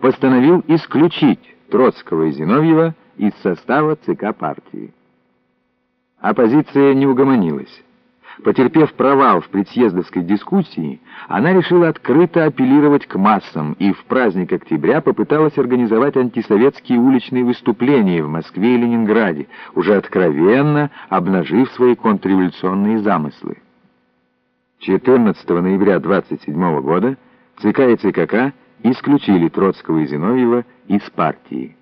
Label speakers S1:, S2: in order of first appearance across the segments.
S1: постановил исключить Троцкого и Зиновьева из состава ЦК партии. Оппозиция не угомонилась. Потерпев провал в предсъездовской дискуссии, она решила открыто апеллировать к массам и в праздник октября попыталась организовать антисоветские уличные выступления в Москве и Ленинграде, уже откровенно обнажив свои контрреволюционные замыслы. 14 ноября 27 года ЦК и ЦКК исключили Троцкого и Зиновьева из партии.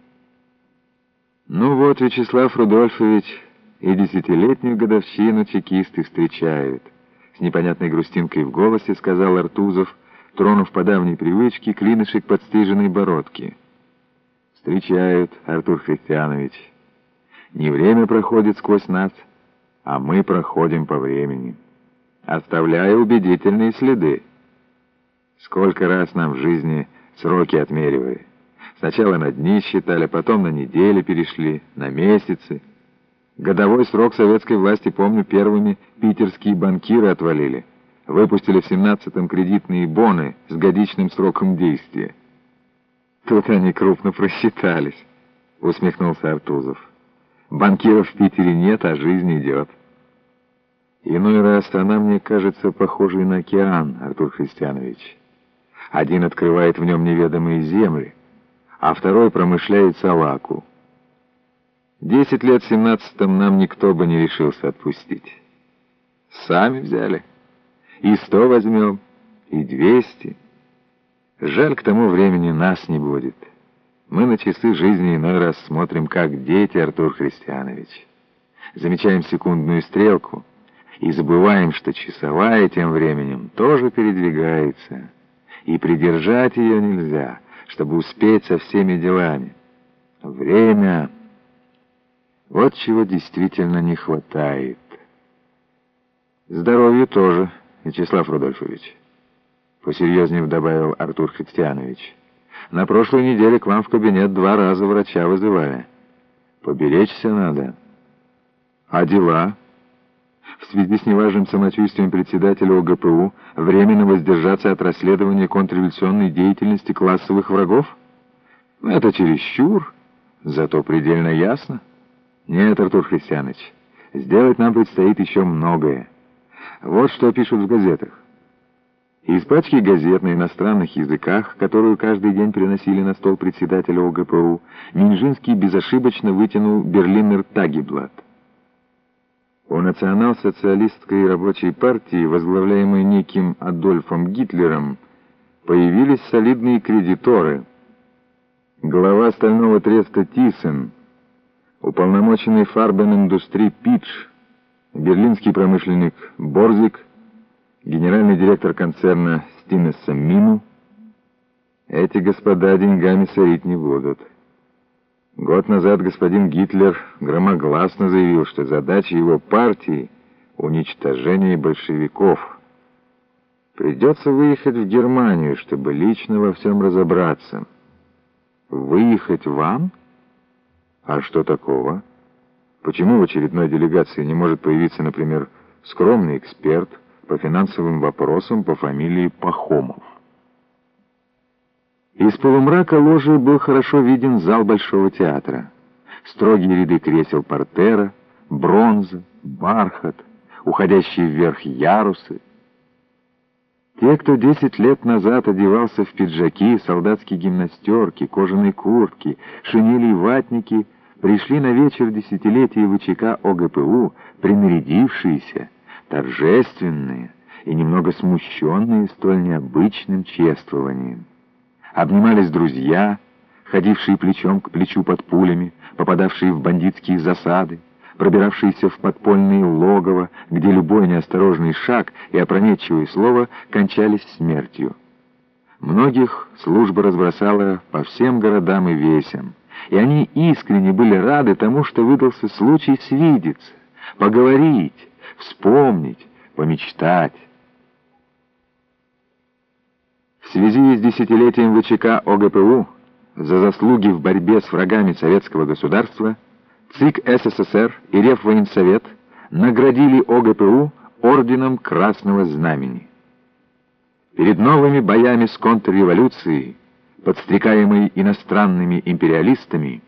S1: Ну вот, Вячеслав Рудольфович и десятилетнюю годовщину чекисты встречают. С непонятной грустинкой в голосе сказал Артузов, тронув по давней привычке клинышек подстриженной бородки. Встречают, Артур Христианович. Не время проходит сквозь нас, а мы проходим по времени, оставляя убедительные следы. Сколько раз нам в жизни сроки отмеривали. Сначала на дни считали, потом на недели перешли, на месяцы. Годовой срок советской власти, помню, первыми питерские банкиры отвалили. Выпустили в 17-м кредитные боны с годичным сроком действия. Тут они крупно просчитались, усмехнулся Артузов. Банкиров в Питере нет, а жизнь идет. Иной раз она мне кажется похожей на океан, Артур Христианович. Один открывает в нем неведомые земли, а второй промышляет салаку. Десять лет в семнадцатом нам никто бы не решился отпустить. Сами взяли. И сто возьмем, и двести. Жаль, к тому времени нас не будет. Мы на часы жизни иной раз смотрим, как дети, Артур Христианович. Замечаем секундную стрелку и забываем, что часовая тем временем тоже передвигается, и придержать ее нельзя, чтобы успеть со всеми делами. Время... Вот чего действительно не хватает. Здоровью тоже, Вячеслав Рудольфович. Посерьезнее добавил Артур Христианович. На прошлой неделе к вам в кабинет два раза врача вызывали. Поберечься надо. А дела? В связи с неважным самочувствием председателя ОГПУ временно воздержаться от расследования контрреволюционной деятельности классовых врагов? Это чересчур, зато предельно ясно. Нет, Артур Христианович, сделать нам предстоит еще многое. Вот что пишут в газетах. Из пачки газет на иностранных языках, которую каждый день приносили на стол председателя ОГПУ, Минжинский безошибочно вытянул Берлинер Тагиблат. У национал-социалистской рабочей партии, возглавляемой неким Адольфом Гитлером, появились солидные кредиторы. Глава стального треста Тисен — уполномоченный Фарбен Индустри Питч, берлинский промышленник Борзик, генеральный директор концерна Стинеса Мину. Эти господа деньгами сорить не будут. Год назад господин Гитлер громогласно заявил, что задача его партии — уничтожение большевиков. Придется выехать в Германию, чтобы лично во всем разобраться. Выехать вам? — а что такого? Почему в очередной делегации не может появиться, например, скромный эксперт по финансовым вопросам по фамилии Пахомов? Из полумрака ложи был хорошо виден зал Большого театра. Строгие ряды кресел портера, бронза, бархат, уходящие вверх ярусы. Те, кто десять лет назад одевался в пиджаки, солдатские гимнастерки, кожаные куртки, шинели и ватники — пришли на вечер десятилетия ВЧК ОГПУ, принарядившиеся, торжественные и немного смущенные столь необычным чествованием. Обнимались друзья, ходившие плечом к плечу под пулями, попадавшие в бандитские засады, пробиравшиеся в подпольные логово, где любой неосторожный шаг и опрометчивое слово кончались смертью. Многих служба разбросала по всем городам и весям, и они искренне были рады тому, что выдался случай свидеться, поговорить, вспомнить, помечтать. В связи с десятилетием ВЧК ОГПУ за заслуги в борьбе с врагами советского государства ЦИК СССР и Реввоенсовет наградили ОГПУ орденом Красного Знамени. Перед новыми боями с контрреволюцией подстрекаемый иностранными империалистами,